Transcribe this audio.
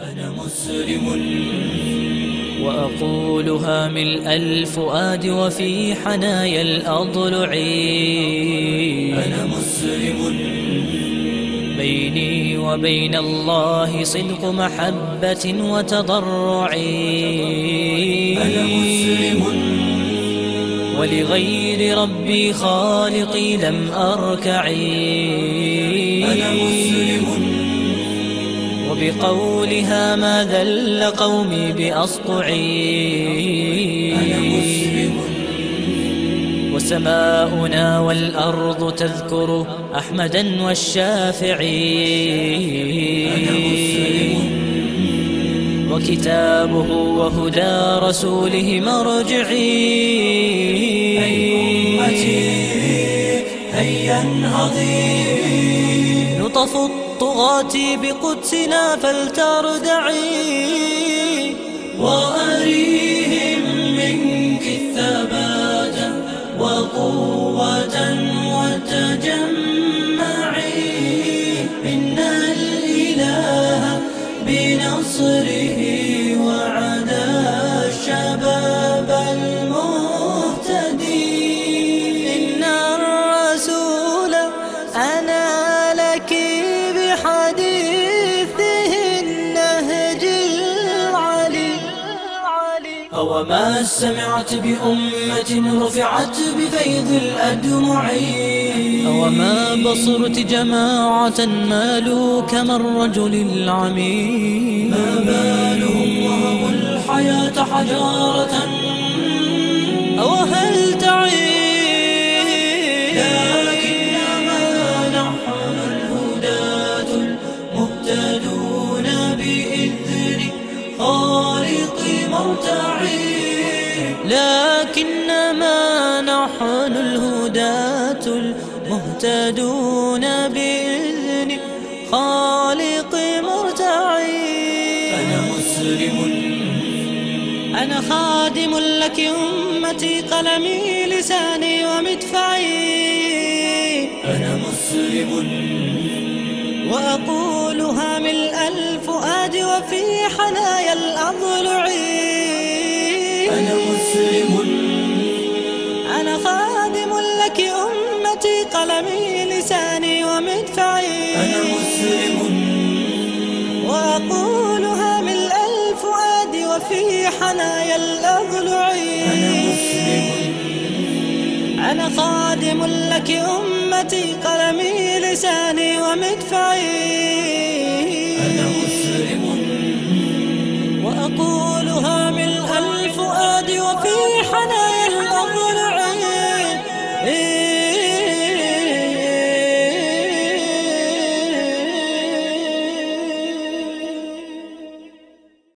أنا مسلم. وأقولها ملء الفؤاد وفي حنايا الأضلع. أنا مسلم. بيني وبين الله صدق محبة وتضرع. أنا مسلم. ولغير ربي خالقي لم أركعي أنا مسلم. وبقولها ما ذل قومي بأصطعي أنا مسلم. وسماؤنا والأرض تذكر أحمدا والشافعي. أنا مسلم. وكتابه وهدى رسوله مرجعي. أي أمتي. هيا انهضي نطف الطغاة بقدسنا فلتردعي وأريهم منك الثبات وقوة وتجمعي إن الإله بنصره. أو ما سمعت بأمة رفعت بفيض الأدمع. أو ما بصرت جماعة مالوا كما الرجل العميق. ما بالهم وهبوا الحياة حجارة. أو هل تعي لكنما نحن الهداة المهتدون بإذن خالق المهتدون بإذن خالق مرتعي. أنا مسلم. أنا خادم لك أمتي قلمي لساني ومدفعي. أنا مسلم. وأقولها ملء الفؤاد وفي حنايا الأضلع. أنا مسلم. أنا خادم لك أمتي قلمي لساني ومدفعي. أنا مسلم. وأقولها ملء الفؤاد وفي حنايا الأضلع أنا مسلم. أنا خادم لك أمتي قلمي لساني ومدفعي. أنا مسلم. وأقول